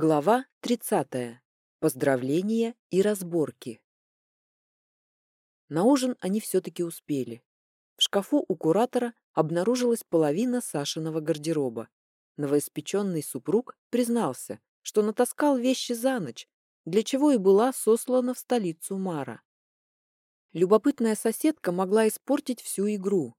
Глава 30. Поздравления и разборки. На ужин они все-таки успели. В шкафу у куратора обнаружилась половина Сашиного гардероба. Новоиспеченный супруг признался, что натаскал вещи за ночь, для чего и была сослана в столицу Мара. Любопытная соседка могла испортить всю игру.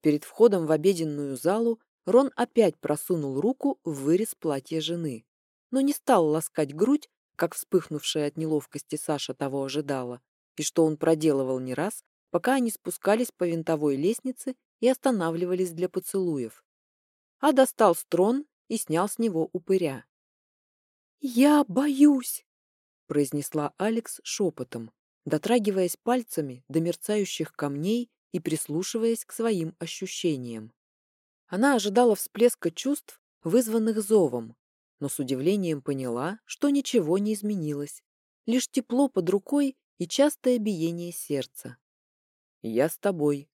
Перед входом в обеденную залу Рон опять просунул руку в вырез платья жены, но не стал ласкать грудь, как вспыхнувшая от неловкости Саша того ожидала, и что он проделывал не раз, пока они спускались по винтовой лестнице и останавливались для поцелуев. А достал строн и снял с него упыря. «Я боюсь!» — произнесла Алекс шепотом, дотрагиваясь пальцами до мерцающих камней и прислушиваясь к своим ощущениям. Она ожидала всплеска чувств, вызванных зовом, но с удивлением поняла, что ничего не изменилось, лишь тепло под рукой и частое биение сердца. «Я с тобой».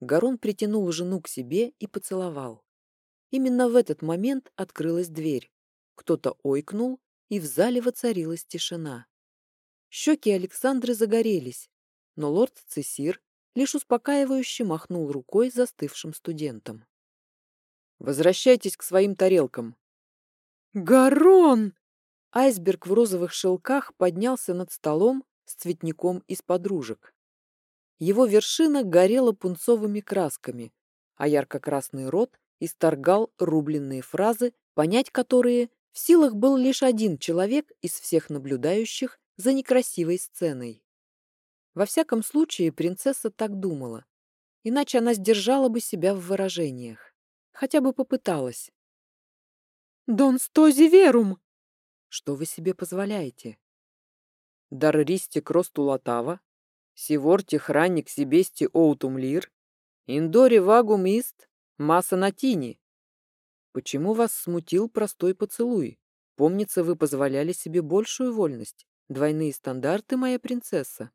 Гарон притянул жену к себе и поцеловал. Именно в этот момент открылась дверь. Кто-то ойкнул, и в зале воцарилась тишина. Щеки Александры загорелись, но лорд Цесир лишь успокаивающе махнул рукой застывшим студентам. «Возвращайтесь к своим тарелкам». «Гарон!» Айсберг в розовых шелках поднялся над столом с цветником из подружек. Его вершина горела пунцовыми красками, а ярко-красный рот исторгал рубленные фразы, понять которые в силах был лишь один человек из всех наблюдающих за некрасивой сценой. Во всяком случае, принцесса так думала. Иначе она сдержала бы себя в выражениях. Хотя бы попыталась. «Дон стози верум!» «Что вы себе позволяете?» «Дарристи кростулатава, сиворти хранник сибести оутумлир, индори вагум ист, масса натини, Почему вас смутил простой поцелуй? Помнится, вы позволяли себе большую вольность. Двойные стандарты, моя принцесса.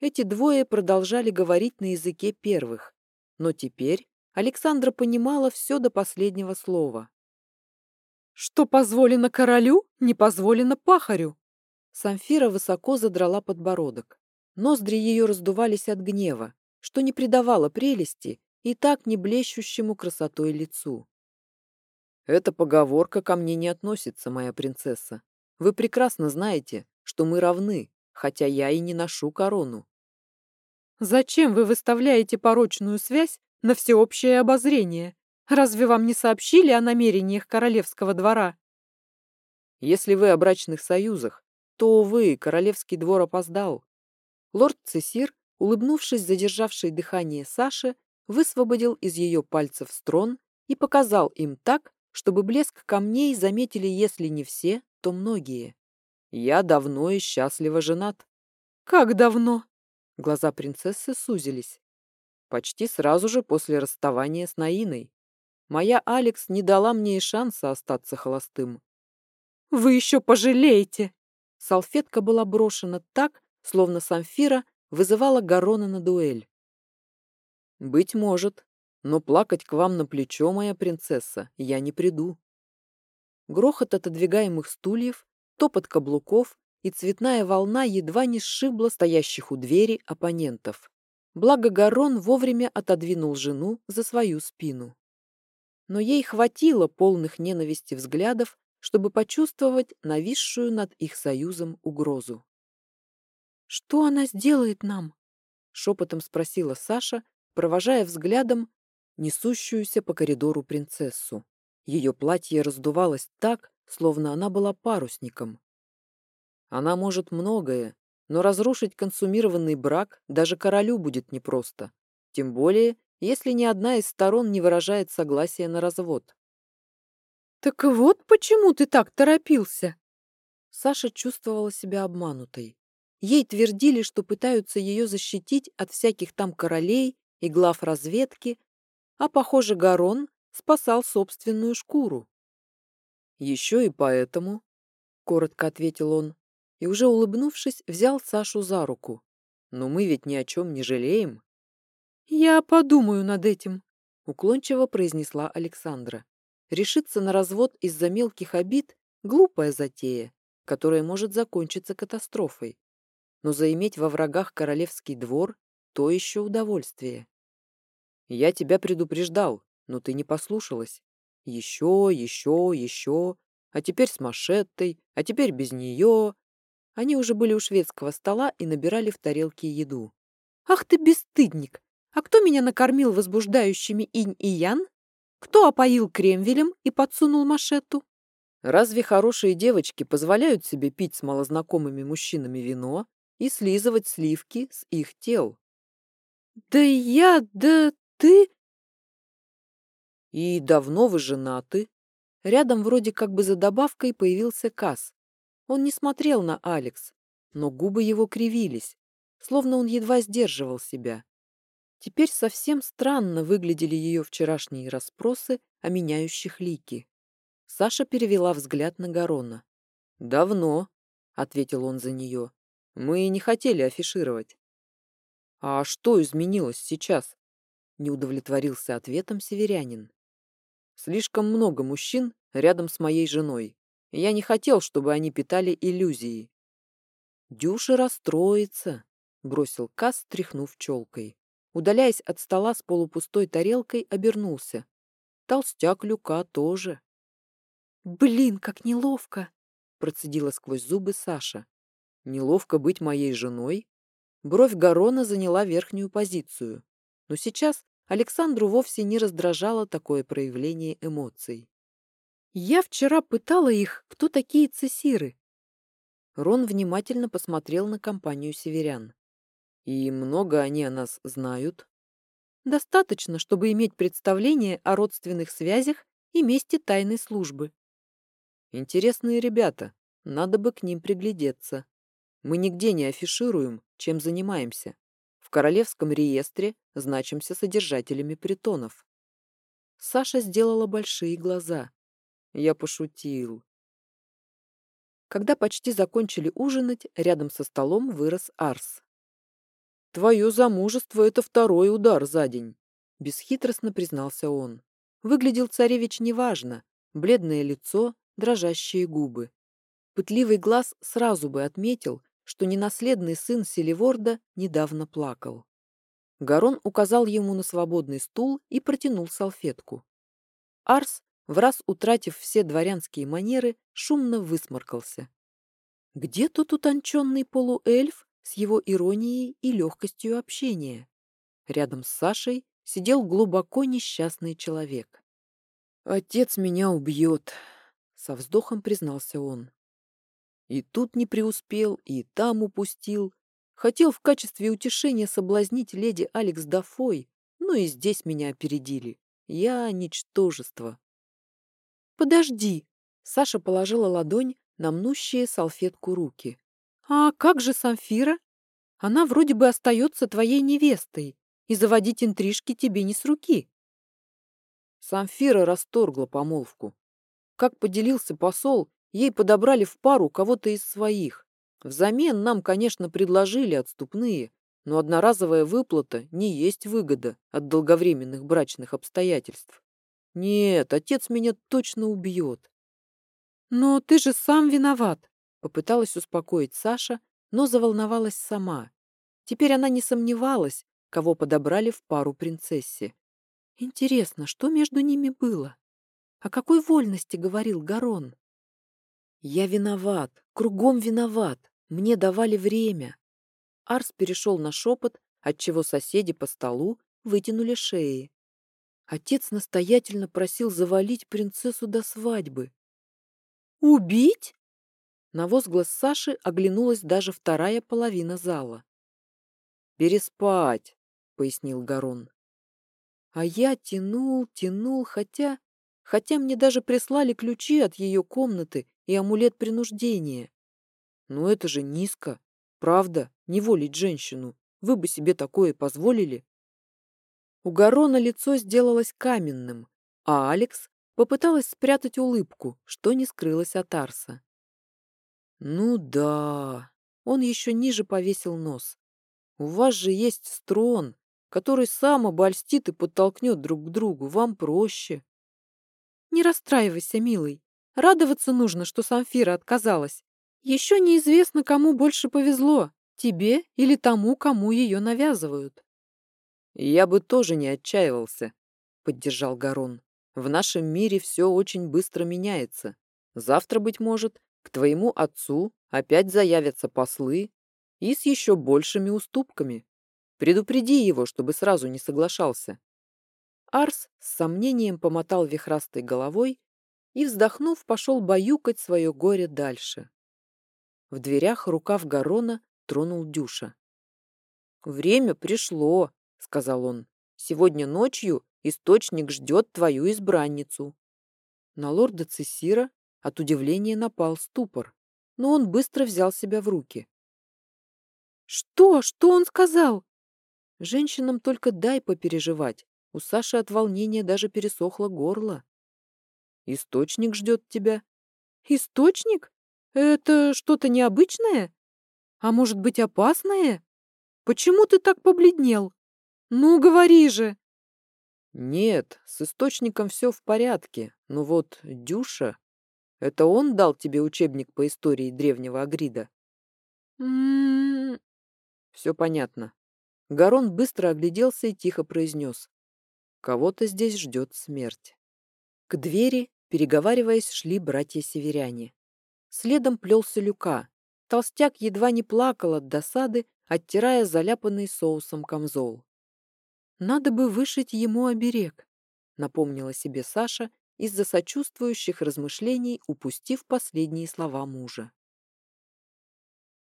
Эти двое продолжали говорить на языке первых, но теперь Александра понимала все до последнего слова. «Что позволено королю, не позволено пахарю!» Самфира высоко задрала подбородок. Ноздри ее раздувались от гнева, что не придавало прелести и так не блещущему красотой лицу. Эта поговорка ко мне не относится, моя принцесса. Вы прекрасно знаете, что мы равны, хотя я и не ношу корону. Зачем вы выставляете порочную связь на всеобщее обозрение? Разве вам не сообщили о намерениях королевского двора? Если вы о брачных союзах, то, увы, королевский двор опоздал. Лорд Цесир, улыбнувшись задержавшей дыхание Саши, высвободил из ее пальцев строн и показал им так, чтобы блеск камней заметили, если не все, то многие. Я давно и счастливо женат. Как давно? Глаза принцессы сузились. Почти сразу же после расставания с Наиной. Моя Алекс не дала мне и шанса остаться холостым. Вы еще пожалеете! Салфетка была брошена так, словно Самфира вызывала Гарона на дуэль. Быть может, но плакать к вам на плечо, моя принцесса, я не приду. Грохот отодвигаемых стульев, топот каблуков и цветная волна едва не сшибла стоящих у двери оппонентов. Благо Гарон вовремя отодвинул жену за свою спину. Но ей хватило полных ненависти взглядов, чтобы почувствовать нависшую над их союзом угрозу. «Что она сделает нам?» — шепотом спросила Саша, провожая взглядом несущуюся по коридору принцессу. Ее платье раздувалось так, словно она была парусником. Она может многое, но разрушить консумированный брак даже королю будет непросто. Тем более, если ни одна из сторон не выражает согласия на развод. «Так вот почему ты так торопился?» Саша чувствовала себя обманутой. Ей твердили, что пытаются ее защитить от всяких там королей и глав разведки, а, похоже, Гарон спасал собственную шкуру. «Еще и поэтому», — коротко ответил он, и уже улыбнувшись, взял Сашу за руку. «Но мы ведь ни о чем не жалеем». «Я подумаю над этим», — уклончиво произнесла Александра. Решиться на развод из-за мелких обид Глупая затея, которая может закончиться катастрофой. Но заиметь во врагах королевский двор – то еще удовольствие. Я тебя предупреждал, но ты не послушалась. Еще, еще, еще. А теперь с Машеттой, а теперь без нее. Они уже были у шведского стола и набирали в тарелки еду. «Ах ты бесстыдник! А кто меня накормил возбуждающими инь и ян? Кто опоил кремвелем и подсунул Машетту?» Разве хорошие девочки позволяют себе пить с малознакомыми мужчинами вино и слизывать сливки с их тел? «Да я, да ты...» «И давно вы женаты?» Рядом вроде как бы за добавкой появился Касс. Он не смотрел на Алекс, но губы его кривились, словно он едва сдерживал себя. Теперь совсем странно выглядели ее вчерашние расспросы о меняющих лики. Саша перевела взгляд на Гарона. «Давно», — ответил он за нее. «Мы не хотели афишировать». «А что изменилось сейчас?» — не удовлетворился ответом северянин. «Слишком много мужчин рядом с моей женой. Я не хотел, чтобы они питали иллюзии». «Дюша расстроится», — бросил Кас, тряхнув челкой. Удаляясь от стола с полупустой тарелкой, обернулся. Толстяк Люка тоже. «Блин, как неловко!» — процедила сквозь зубы Саша. «Неловко быть моей женой?» Бровь Гарона заняла верхнюю позицию. Но сейчас Александру вовсе не раздражало такое проявление эмоций. «Я вчера пытала их, кто такие цесиры?» Рон внимательно посмотрел на компанию северян. «И много они о нас знают?» «Достаточно, чтобы иметь представление о родственных связях и месте тайной службы», Интересные ребята, надо бы к ним приглядеться. Мы нигде не афишируем, чем занимаемся. В Королевском реестре значимся содержателями притонов. Саша сделала большие глаза. Я пошутил. Когда почти закончили ужинать, рядом со столом вырос Арс. «Твое замужество — это второй удар за день», — бесхитростно признался он. Выглядел царевич неважно. Бледное лицо, дрожащие губы. Пытливый глаз сразу бы отметил, что ненаследный сын Селиворда недавно плакал. Гарон указал ему на свободный стул и протянул салфетку. Арс, в раз утратив все дворянские манеры, шумно высморкался. Где тот утонченный полуэльф с его иронией и легкостью общения? Рядом с Сашей сидел глубоко несчастный человек. «Отец меня убьет», со вздохом признался он. И тут не преуспел, и там упустил. Хотел в качестве утешения соблазнить леди Алекс Дафой, но и здесь меня опередили. Я ничтожество. Подожди. Саша положила ладонь на мнущие салфетку руки. А как же Самфира? Она вроде бы остается твоей невестой, и заводить интрижки тебе не с руки. Самфира расторгла помолвку. Как поделился посол, ей подобрали в пару кого-то из своих. Взамен нам, конечно, предложили отступные, но одноразовая выплата не есть выгода от долговременных брачных обстоятельств. Нет, отец меня точно убьет. Но ты же сам виноват, попыталась успокоить Саша, но заволновалась сама. Теперь она не сомневалась, кого подобрали в пару принцессе. Интересно, что между ними было? О какой вольности говорил Гарон? Я виноват, кругом виноват. Мне давали время. Арс перешел на шепот, отчего соседи по столу вытянули шеи. Отец настоятельно просил завалить принцессу до свадьбы. «Убить?» На возглас Саши оглянулась даже вторая половина зала. «Переспать», — пояснил Гарон. А я тянул, тянул, хотя хотя мне даже прислали ключи от ее комнаты и амулет принуждения. Но это же низко. Правда, не волить женщину. Вы бы себе такое позволили? У Гарона лицо сделалось каменным, а Алекс попыталась спрятать улыбку, что не скрылось от Арса. «Ну да...» Он еще ниже повесил нос. «У вас же есть строн, который сам обольстит и подтолкнет друг к другу. Вам проще». «Не расстраивайся, милый. Радоваться нужно, что Самфира отказалась. Еще неизвестно, кому больше повезло, тебе или тому, кому ее навязывают. Я бы тоже не отчаивался, поддержал Гарон. В нашем мире все очень быстро меняется. Завтра, быть может, к твоему отцу опять заявятся послы и с еще большими уступками. Предупреди его, чтобы сразу не соглашался. Арс с сомнением помотал вихрастой головой и, вздохнув, пошел баюкать свое горе дальше. В дверях рукав Гарона тронул Дюша. «Время пришло», — сказал он. «Сегодня ночью источник ждет твою избранницу». На лорда Цессира от удивления напал ступор, но он быстро взял себя в руки. «Что? Что он сказал?» Женщинам только дай попереживать. У Саши от волнения даже пересохло горло. «Источник ждет тебя». «Источник? Это что-то необычное? А может быть, опасное? Почему ты так побледнел? Ну, говори же!» «Нет, с источником все в порядке, но вот Дюша...» Это он дал тебе учебник по истории древнего Агрида? Все понятно. Гарон быстро огляделся и тихо произнес. Кого-то здесь ждет смерть. К двери, переговариваясь, шли братья-северяне. Следом плелся Люка. Толстяк едва не плакал от досады, оттирая заляпанный соусом камзол. «Надо бы вышить ему оберег», — напомнила себе Саша из-за сочувствующих размышлений, упустив последние слова мужа.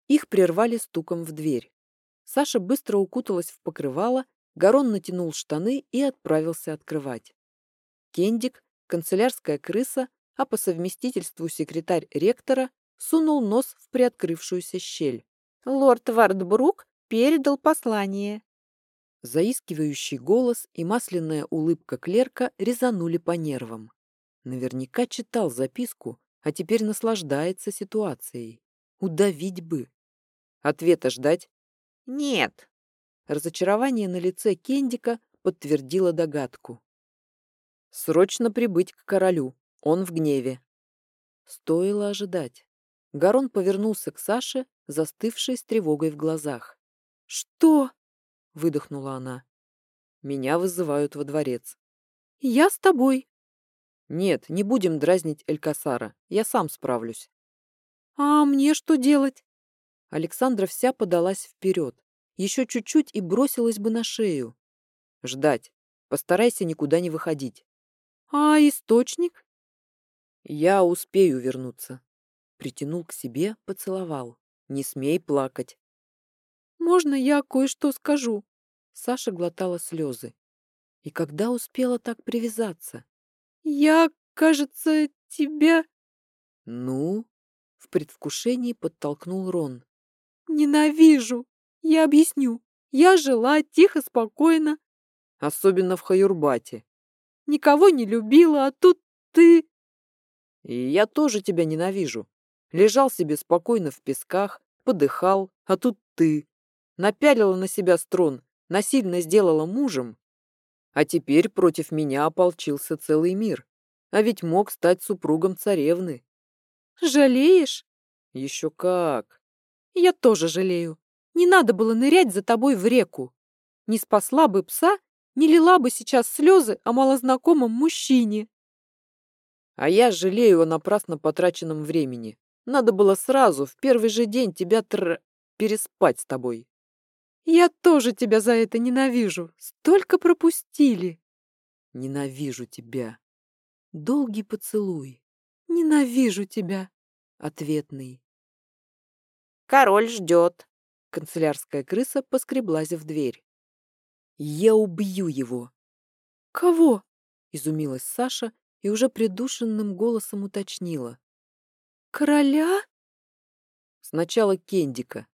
Их прервали стуком в дверь. Саша быстро укуталась в покрывало, Гарон натянул штаны и отправился открывать. Кендик, канцелярская крыса, а по совместительству секретарь ректора, сунул нос в приоткрывшуюся щель. «Лорд Вардбрук передал послание». Заискивающий голос и масляная улыбка клерка резанули по нервам. Наверняка читал записку, а теперь наслаждается ситуацией. Удавить бы. Ответа ждать? Нет. Разочарование на лице Кендика подтвердило догадку. Срочно прибыть к королю. Он в гневе. Стоило ожидать. Гарон повернулся к Саше, застывшей с тревогой в глазах. «Что?» — выдохнула она. «Меня вызывают во дворец». «Я с тобой», «Нет, не будем дразнить Элькасара. Я сам справлюсь». «А мне что делать?» Александра вся подалась вперед. Еще чуть-чуть и бросилась бы на шею. «Ждать. Постарайся никуда не выходить». «А источник?» «Я успею вернуться». Притянул к себе, поцеловал. «Не смей плакать». «Можно я кое-что скажу?» Саша глотала слезы. И когда успела так привязаться? «Я, кажется, тебя...» «Ну?» — в предвкушении подтолкнул Рон. «Ненавижу! Я объясню. Я жила тихо, спокойно. Особенно в Хаюрбате. Никого не любила, а тут ты...» «И я тоже тебя ненавижу. Лежал себе спокойно в песках, подыхал, а тут ты. Напялила на себя строн, насильно сделала мужем, а теперь против меня ополчился целый мир. А ведь мог стать супругом царевны. Жалеешь? Еще как. Я тоже жалею. Не надо было нырять за тобой в реку. Не спасла бы пса, не лила бы сейчас слезы о малознакомом мужчине. А я жалею о напрасно потраченном времени. Надо было сразу, в первый же день тебя тр... переспать с тобой. Я тоже тебя за это ненавижу. Столько пропустили. Ненавижу тебя. Долгий поцелуй. Ненавижу тебя. Ответный. Король ждет. Канцелярская крыса поскреблась в дверь. Я убью его. Кого? Изумилась Саша и уже придушенным голосом уточнила. Короля? Сначала Кендика,